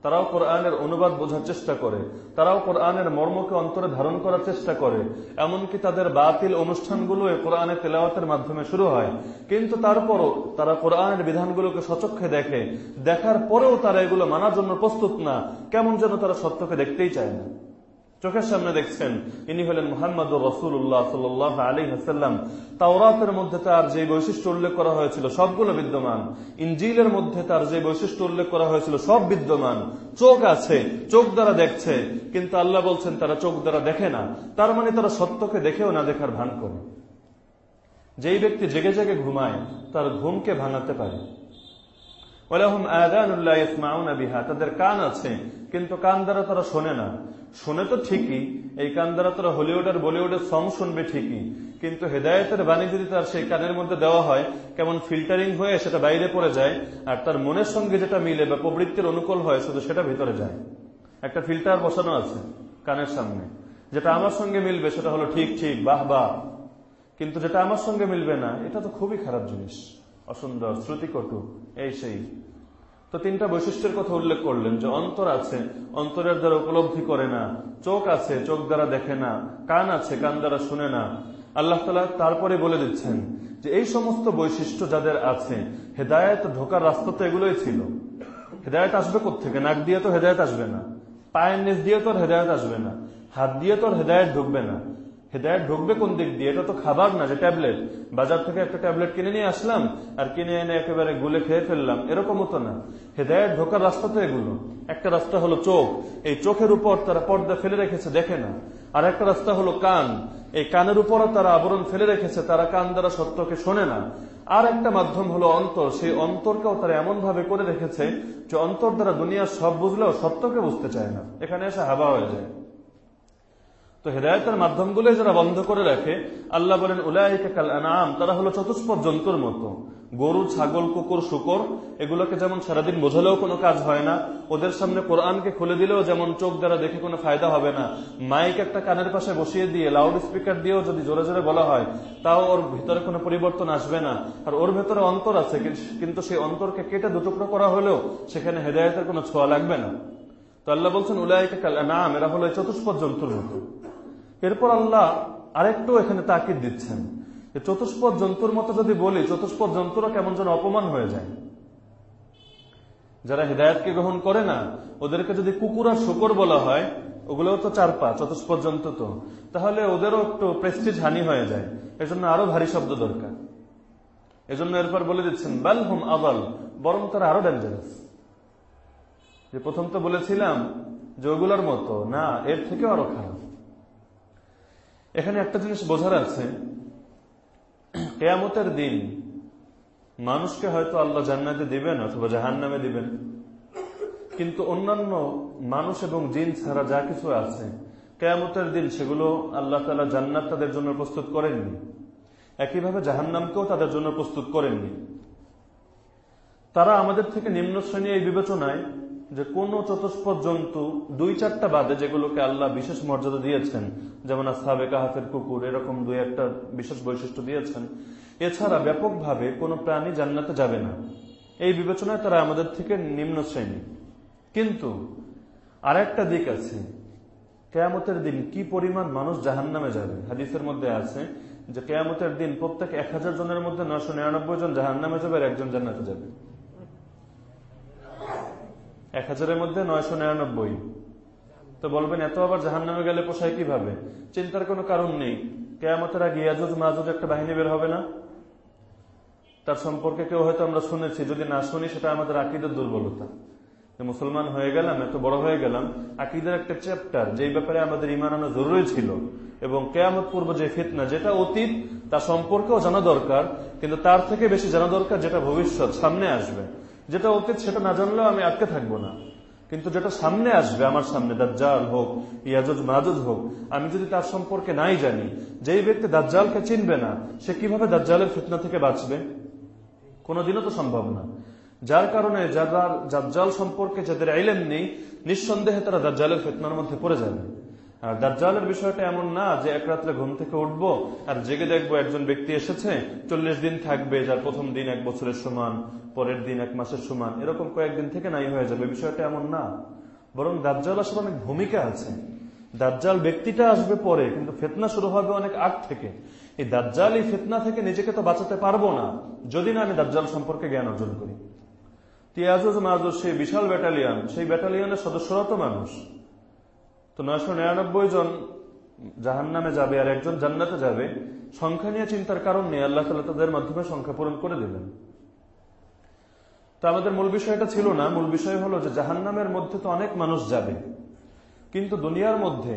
তারাও কোরআনের অনুবাদ বোঝার চেষ্টা করে। তারাও কোরআনের মর্মকে অন্তরে ধারণ করার চেষ্টা করে। এমনকি তাদের বাতিল অনুষ্ঠানগুলো কোরআনে তেলাওয়াতের মাধ্যমে শুরু হয়। কিন্তু তারপরও তারা কোরআনের বিধানগুলোকে সচক্ষে দেখে। দেখার পরেও তারা এগুলো মানার জন্য প্রস্তুত না। কেমন যেন তারা সত্যকে দেখতেই চায় না। চোখের সামনে দেখছেন, ইনি হলেন মোহাম্মদ রসুল্লাহ সাল আলী হাসাল্লাম তাওরাতের মধ্যে তার যে বৈশিষ্ট্য উল্লেখ করা হয়েছিল সবগুলো বিদ্যমান। ইঞ্জিলের মধ্যে তার যে বৈশিষ্ট্য উল্লেখ করা হয়েছিল সব বিদ্যমান। চোখ আছে, চোখ দ্বারা দেখছে, কিন্তু আল্লাহ বলছেন তারা চোখ দ্বারা দেখে না। তার মানে তারা সত্যকে দেখেও না দেখার ভান করে। যেই ব্যক্তি জেগে জেগে ঘুমায়, তার ঘুমকে ভাঙাতে পারে। তাদের কান আছে কিন্তু কান দ্বারা তারা শোনে না। শোনে তো ঠিকই, এই কান দ্বারা তারা হলিউড আর বলিউডের সং শুনবে ঠিকই। কিন্তু হেদায়তের বাণী যদি তার সেই কানের মধ্যে দেওয়া হয়, কেমন ফিল্টারিং হয়ে সেটা বাইরে পড়ে যায়, আর তার মনের সঙ্গে যেটা মিলে বা প্রবৃত্তির অনুকূল হয়, শুধু সেটা ভিতরে যায়। একটা ফিল্টার বসানো আছে কানের সামনে। যেটা আমার সঙ্গে মিলবে, সেটা হলো ঠিক ঠিক, বাহ বাহ। কিন্তু যেটা আমার সঙ্গে মিলবে না, এটা তো খুবই খারাপ জিনিস। অসুন্দর, শ্রুতিকটু, এই, সেই। তো তিনটা বৈশিষ্ট্যের কথা উল্লেখ করলেন যে অন্তর আছে, অন্তরের দ্বারা উপলব্ধি করে না, চোখ আছে, চোখ দ্বারা দেখে না, কান আছে, কান দ্বারা শুনে না। আল্লাহ তালা তারপরে বলে দিচ্ছেন যে এই সমস্ত বৈশিষ্ট্য যাদের আছে, হেদায়ত ঢোকার রাস্তা তো এগুলোই ছিল। হেদায়ত আসবে থেকে নাক দিয়ে তো হেদায়ত আসবে না। পায়ের নিচ দিয়ে তোর হেদায়ত আসবে না। হাত দিয়ে তোর হেদায়ত ঢুকবে না। হেদায়ত ঢুকবে কোন দিক দিয়ে? এটা তো খাবার না যে ট্যাবলেট। বাজার থেকে একটা ট্যাবলেট কিনে নিয়ে আসলাম, আর কিনে এনে একেবারে গুলে খেয়ে ফেললাম। এরকমও তো না। হেদায়ত ঢোকার রাস্তা তো এগুলো। একটা রাস্তা হলো চোখ। এই চোখের উপর তারা পর্দা ফেলে রেখেছে, দেখে না। আর একটা রাস্তা হলো কান। এই কানের উপরও তারা আবরণ ফেলে রেখেছে, তারা কান দ্বারা সত্যকে শোনে না। আর একটা মাধ্যম হলো অন্তর। সেই অন্তরকেও তারা এমন ভাবে করে রেখেছে যে অন্তর দ্বারা দুনিয়ার সব বুঝলেও সত্যকে বুঝতে চায় না। এখানে এসে হাবা হয়ে যায়। তো হেদায়তের মাধ্যমগুলো যারা বন্ধ করে রাখে, আল্লাহ বলেন আনাম, তারা হলো চতুষ্পদ জন্তুর মতো। গরু, ছাগল, কুকুর, শুকর, এগুলোকে যেমন সারাদিন বোঝালেও কোনো কাজ হয় না, ওদের সামনে কোরআনকে খুলে দিলেও যেমন চোখ দ্বারা দেখে কোনো ফায়দা হবে না। মাইক একটা কানের পাশে বসিয়ে দিয়ে লাউড স্পিকার দিয়েও যদি জোরে জোরে বলা হয়, তাও ওর ভিতরে কোনো পরিবর্তন আসবে না। আর ওর ভেতরে অন্তর আছে কিন্তু সেই অন্তরকে কেটে দুটুকরো করা হলেও সেখানে হেদায়তের কোনো ছোঁয়া লাগবে না। তো আল্লাহ বলছেন, উলাইকা কাল নাম এরা হলো চতুষ্পদ জন্তুর মতো। এরপর আল্লাহ আরেকটু এখানে তাকিদ দিচ্ছেন চতুষ্পদ জন্তুর মতো যদি বলি, চতুষ্পদ জন্তুরা কেমন যেন অপমান হয়ে যায়। যারা হৃদায়তকে গ্রহণ করে না, ওদেরকে যদি কুকুর আর শুকর বলা হয়, ওগুলোও তো চার পা, চতুষ্পদ জন্তু তো। তাহলে ওদেরও একটু প্রেস্টিজ হানি হয়ে যায়। এজন্য আরও ভারী শব্দ দরকার। এজন্য এরপর বলে দিচ্ছেন, বাল হুম আবাল বরং তারা আরও ডেঞ্জারাস যে প্রথম তো বলেছিলাম যে ওগুলোর মতো, না, এর থেকেও আরও খারাপ। এখানে একটা জিনিস বোঝার আছে। কেয়ামতের দিন মানুষকে হয়তো আল্লাহ জান্নাতে দিবেন অথবা জাহান নামে দিবেন। কিন্তু অন্যান্য মানুষ এবং জিন ছাড়া যা কিছু আছে, কেয়ামতের দিন সেগুলো আল্লাহ তালা জান্নাত তাদের জন্য প্রস্তুত করেননি। একইভাবে জাহান্নামকেও তাদের জন্য প্রস্তুত করেননি। তারা আমাদের থেকে নিম্ন শ্রেণি এই বিবেচনায় যে কোন চতুষ্পদ জন্তু দুই চারটা বাদে যেগুলোকে আল্লাহ বিশেষ মর্যাদা দিয়েছেন, যেমন আসাবে কাহাতের কুকুর, এরকম দুই একটা বিশেষ বৈশিষ্ট্য দিয়েছেন। এছাড়া ব্যাপকভাবে কোনো প্রাণী জান্নাতে যাবে না। এই বিবেচনায় তারা আমাদের থেকে নিম্ন শ্রেণি। কিন্তু আরেকটা দিক আছে। কেয়ামতের দিন কি পরিমাণ মানুষ জাহান নামে যাবে? হাদিসের মধ্যে আছে যে কেয়ামতের দিন প্রত্যেক এক হাজার জনের মধ্যে নয়শো নিরানব্বই জন জাহান নামে যাবে আর একজন জান্নাতে যাবে। এক হাজারের মধ্যে নয়শো নিরানব্বই। তো বলবেন, এত আবার জাহান নামে গেলে পোষায় কীভাবে? চিন্তার কোনো কারণ নেই। কেয়ামতের আগে ইয়াজুজ মাজুজ একটা বাহিনী বের হবে না? তার সম্পর্কে কেউ হয়তো আমরা শুনেছি, যদি না শুনি সেটা আমাদের আকিদের দুর্বলতা। মুসলমান হয়ে গেলাম, এত বড় হয়ে গেলাম, আকিদের একটা চ্যাপ্টার যেই ব্যাপারে আমাদের ইমান আনা জরুরি ছিল। এবং কেয়ামত পূর্ব যে ফিতনা, যেটা অতীত, তার সম্পর্কেও জানা দরকার, কিন্তু তার থেকে বেশি জানা দরকার যেটা ভবিষ্যৎ সামনে আসবে। যেটা অতীত সেটা না জানলেও আমি আটকে থাকব না। কিন্তু যেটা সামনে আসবে, আমার সামনে, দাজ্জাল হোক, ইয়াজুজ মাহুজ হোক, আমি যদি তার সম্পর্কে নাই জানি, যেই ব্যক্তি দাজ্জালকে চিনবে না, সে কীভাবে দাজ্জালের ফিতনা থেকে বাঁচবে? কোনোদিনও তো সম্ভব না। যার কারণে যারা দাজ্জাল সম্পর্কে যাদের আইলেন নেই, নিঃসন্দেহে তারা দাজ্জালের ফেতনার মধ্যে পড়ে যাবে। আর দাজ্জালের বিষয়টা এমন না যে এক রাত্রে ঘুম থেকে উঠবো আর জেগে দেখব একজন ব্যক্তি এসেছে, চল্লিশ দিন থাকবে, যার প্রথম দিন এক বছরের সমান, পরের দিন এক মাসের সমান, এরকম কয়েকদিন থেকে নাই হয়ে যাবে, বিষয়টা এমন না। বরং দাজ্জাল আসলে অনেক ভূমিকা আছে। দাজ্জাল ব্যক্তিটা আসবে পরে, কিন্তু ফেতনা শুরু হবে অনেক আগ থেকে। এই দাজ্জাল এই ফেতনা থেকে নিজেকে তো বাঁচাতে পারব না, যদি না আমি দাজ্জাল সম্পর্কে জ্ঞান অর্জন করি। তিয়াজুজ মাজুজ সেই বিশাল ব্যাটালিয়ন সেই ব্যাটালিয়নের সদস্যরা তো মানুষ। তো নয়শো নিরানব্বই জন জাহান নামে যাবে আর একজন জান্নাতে যাবে, সংখ্যা নিয়ে চিন্তার কারণ নেই, আল্লাহ তালা তাদের মাধ্যমে সংখ্যা পূরণ করে দিলেন। তো আমাদের মূল বিষয়টা ছিল না, মূল বিষয় হলো যে জাহান নামের মধ্যে তো অনেক মানুষ যাবে, কিন্তু দুনিয়ার মধ্যে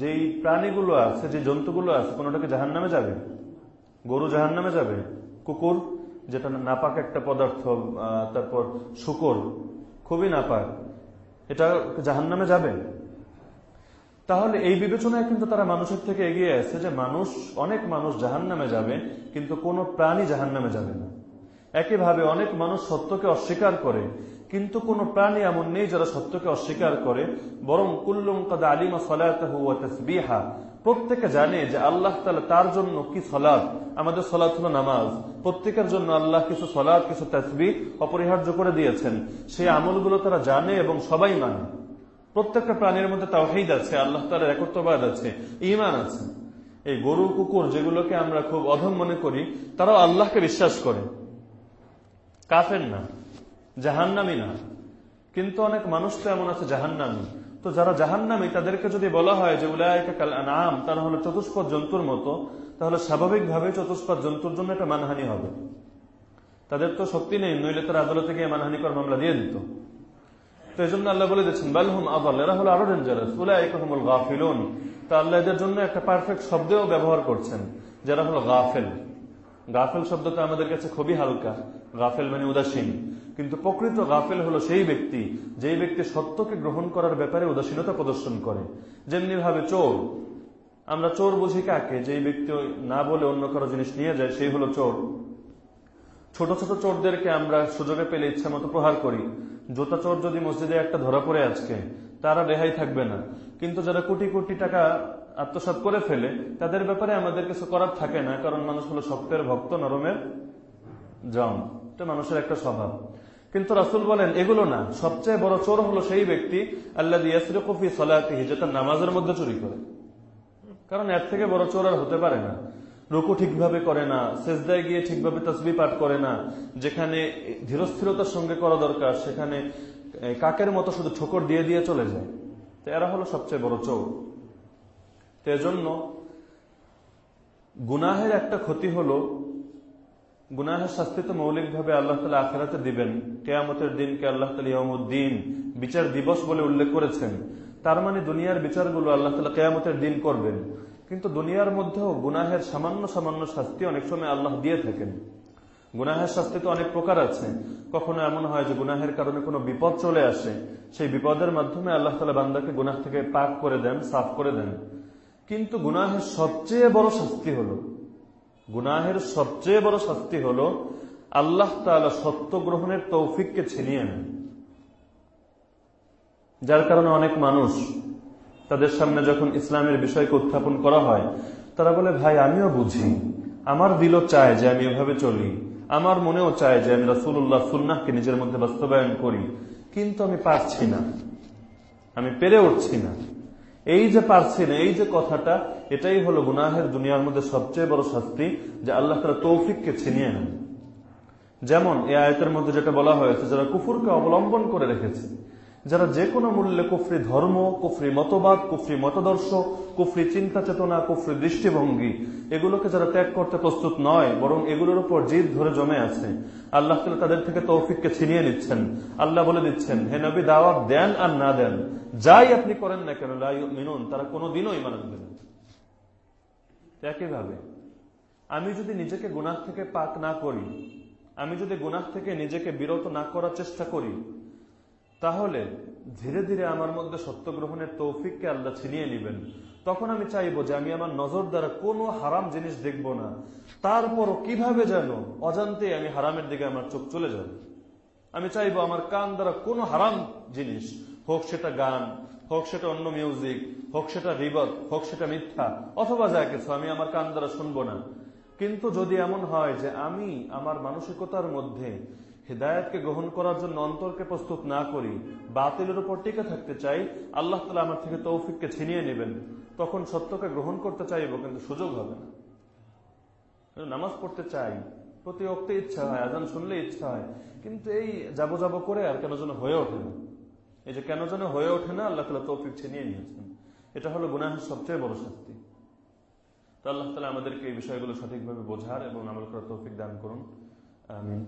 যেই প্রাণীগুলো আছে, যে জন্তুগুলো আছে, কোনোটাকে জাহান নামে যাবে? গরু জাহান নামে যাবে? কুকুর, যেটা নাপাক একটা পদার্থ তারপর শুকর, খুবই নাপাক এটা জাহান নামে যাবে? তাহলে এই বিবেচনায় কিন্তু তারা মানুষের থেকে এগিয়ে আছে যে মানুষ, অনেক মানুষ জাহান নামে যাবে, কিন্তু কোনো প্রাণী জাহান নামে যাবে না। একইভাবে অনেক মানুষ সত্যকে অস্বীকার করে, কিন্তু কোনো প্রাণী এমন নেই যারা সত্যকে অস্বীকার করে। বরং কুল্লুম কাদা আলিমা সলাতবিহা প্রত্যেকে জানে যে আল্লাহ তালা তার জন্য কি সলাদ আমাদের সলাদ হলো নামাজ। প্রত্যেকের জন্য আল্লাহ কিছু সলাদ কিছু তসবি অপরিহার্য করে দিয়েছেন। সেই আমলগুলো তারা জানে এবং সবাই মানে। প্রত্যেকটা প্রাণীর মধ্যে তাওহিদ আছে, আল্লাহ তালার একত্রবাদ আছে ইমান আছে। এই গরু, কুকুর যেগুলোকে আমরা খুব অধম মনে করি, তারাও আল্লাহকে বিশ্বাস করে। কাফের না, জাহান্নামি না। কিন্তু অনেক মানুষ তো এমন আছে জাহান্নামি। তো যারা জাহান্নামি, তাদেরকে যদি বলা হয় যে উলায়কাল তারা হলো চতুষ্পদ জন্তুর মতো, তাহলে স্বাভাবিকভাবে চতুষ্পদ জন্তুর জন্য একটা মানহানি হবে। তাদের তো শক্তি নেই, নইলে তারা আদালতে গিয়ে মানহানি কর মামলা দিয়ে দিত। তো এই জন্য আল্লাহ বলে দিচ্ছেন বালহুম আদাল, এরা হলো আরও ডেঞ্জারাস উলায়কুল গাফিলুন। তা আল্লাহ এদের জন্য একটা পারফেক্ট শব্দেও ব্যবহার করছেন, যারা হলো গাফেল। গাফেল শব্দটা আমাদের কাছে খুবই হালকা। গাফেল মানে উদাসীন। কিন্তু প্রকৃত গাফেল হলো সেই ব্যক্তি, যেই ব্যক্তি সত্যকে গ্রহণ করার ব্যাপারে উদাসীনতা প্রদর্শন করে। যেমনি ভাবে চোর। আমরা চোর বুঝি কাকে? যেই ব্যক্তি না বলে অন্য কারও জিনিস নিয়ে যায়, সেই হলো চোর। ছোট ছোট চোরদেরকে আমরা সুযোগে পেলে ইচ্ছা মতো প্রহার করি। জোতা চোর যদি মসজিদে একটা ধরা পড়ে আজকে, তারা রেহাই থাকবে না। কিন্তু যারা কোটি কোটি টাকা আত্মসাত করে ফেলে, তাদের ব্যাপারে আমাদের কিছু করার থাকে না, কারণ মানুষ হলো শক্তের ভক্ত, নরমের জম এটা মানুষের একটা স্বভাব। কিন্তু রাসুল বলেন, এগুলো না। সবচেয়ে বড় চোর হলো সেই ব্যক্তি আল্লাহ ইয়াসরিকফি যেটা নামাজের মধ্যে চুরি করে। কারণ এর থেকে বড় চোর আর হতে পারে না। রুকু ঠিকভাবে করে না, সেজদায় গিয়ে ঠিকভাবে তসবি পাঠ করে না, যেখানে ধীরস্থিরতার সঙ্গে করা দরকার, সেখানে কাকের মতো শুধু ঠোকর দিয়ে দিয়ে চলে যায়। তো এরা হলো সবচেয়ে বড় চোর। তো এজন্য গুনাহের একটা ক্ষতি হলো, গুনাহের শাস্তি তো মৌলিকভাবে আল্লাহ তালা আখেরাতে দিবেন। কেয়ামতের দিনকে আল্লাহ তালা ইয়মুদ্দিন বিচার দিবস বলে উল্লেখ করেছেন। তার মানে দুনিয়ার বিচারগুলো আল্লাহ তালা কেয়ামতের দিন করবেন। কিন্তু দুনিয়ার মধ্যেও গুনাহের সামান্য সামান্য শাস্তি অনেক সময় আল্লাহ দিয়ে থাকেন। গুনাহের শাস্তি তো অনেক প্রকার আছে। কখনো এমন হয় যে গুনাহের কারণে কোনো বিপদ চলে আসে, সেই বিপদের মাধ্যমে আল্লাহ তালা বান্দাকে গুনাহ থেকে পাক করে দেন, সাফ করে দেন। কিন্তু গুনাহের সবচেয়ে বড় শাস্তি হলো, গুনাহের সবচেয়ে বড় শাস্তি হলো আল্লাহ তালা সত্য গ্রহণের তৌফিককে ছিনিয়ে নেন। যার কারণে অনেক মানুষ তাদের সামনে যখন ইসলামের বিষয়কে উত্থাপন করা হয়, তারা বলে, ভাই, আমিও বুঝি। আমার দিলও চায় যে আমি এভাবে চলি। আমার মনেও চায় যে আমি রাসুল্লাহ সুন্নাহকে নিজের মধ্যে বাস্তবায়ন করি। কিন্তু আমি পারছি না। আমি পেরে উঠছি না। এই যে পারছি না, এই যে কথাটা, এটাই হলো গুনাহের দুনিয়ার মধ্যে সবচেয়ে বড় শাস্তি যে আল্লাহ তারা তৌফিককে ছিনিয়ে নেন। যেমন, এই আয়তের মধ্যে যেটা বলা হয়েছে, যারা কুফুরকে অবলম্বন করে রেখেছে যারা যে কোনো মূল্যে কুফরি ধর্ম, কুফরি মতবাদ, কুফরি মতদর্শ, কুফরি চিন্তা চেতনা, কুফরি দৃষ্টিভঙ্গি, এগুলোকে যারা ত্যাগ করতে প্রস্তুত নয়, বরং এগুলোর উপর জিদ ধরে জমে আছে। আল্লাহ তালা তাদের থেকে তৌফিককে ছিনিয়ে নিচ্ছেন। আল্লাহ বলে দিচ্ছেন, হে নবী, দাওয়াত দেন আর না দেন। যাই আপনি করেন না কেন মিনুন তারা কোনোদিনও ইমান আনবে না। একইভাবে, আমি যদি নিজেকে গুনাহ থেকে পাক না করি, আমি যদি গুনাহ থেকে নিজেকে বিরত না করার চেষ্টা করি তাহলে ধীরে ধীরে আমার মধ্যে সত্য গ্রহণের তৌফিককে আল্লাহ ছিনিয়ে নেবেন। তখন আমি চাইব যে আমি আমার নজর দ্বারা কোনো হারাম জিনিস দেখব না। তারপরও কীভাবে যেন অজান্তে আমি হারামের দিকে আমার চোখ চলে যাবে আমি চাইব আমার কান দ্বারা কোনো হারাম জিনিস, হোক সেটা গান, হোক সেটা অন্য মিউজিক হোক সেটা রিবত, হোক সেটা মিথ্যা, অথবা যা কিছু, আমি আমার কান দ্বারা শুনব না। কিন্তু যদি এমন হয় যে আমি আমার মানসিকতার মধ্যে হৃদায়তকে গ্রহণ করার জন্য অন্তরকে প্রস্তুত না করি, বাতিলের উপর টিকে থাকতে চাই, আল্লাহ তালা আমার থেকে তৌফিককে ছিনিয়ে নেবেন। তখন সত্যকে গ্রহণ করতে চাইব, কিন্তু সুযোগ হবে না। নামাজ পড়তে চাই, প্রতি অক্তে ইচ্ছা হয়, আজান শুনলে ইচ্ছা হয়, কিন্তু এই যাব যাব করে আর কেন যেন হয়ে ওঠে না। এই যে কেন যেন হয়ে ওঠে না, আল্লাহ তালা তৌফিক ছিনিয়ে নিয়েছেন। এটা হলো গুনাহের সবচেয়ে বড় শাস্তি। তো আল্লাহ তালা আমাদেরকে এই বিষয়গুলো সঠিকভাবে বোঝার এবং আমল করার তৌফিক দান করুন। আমিন।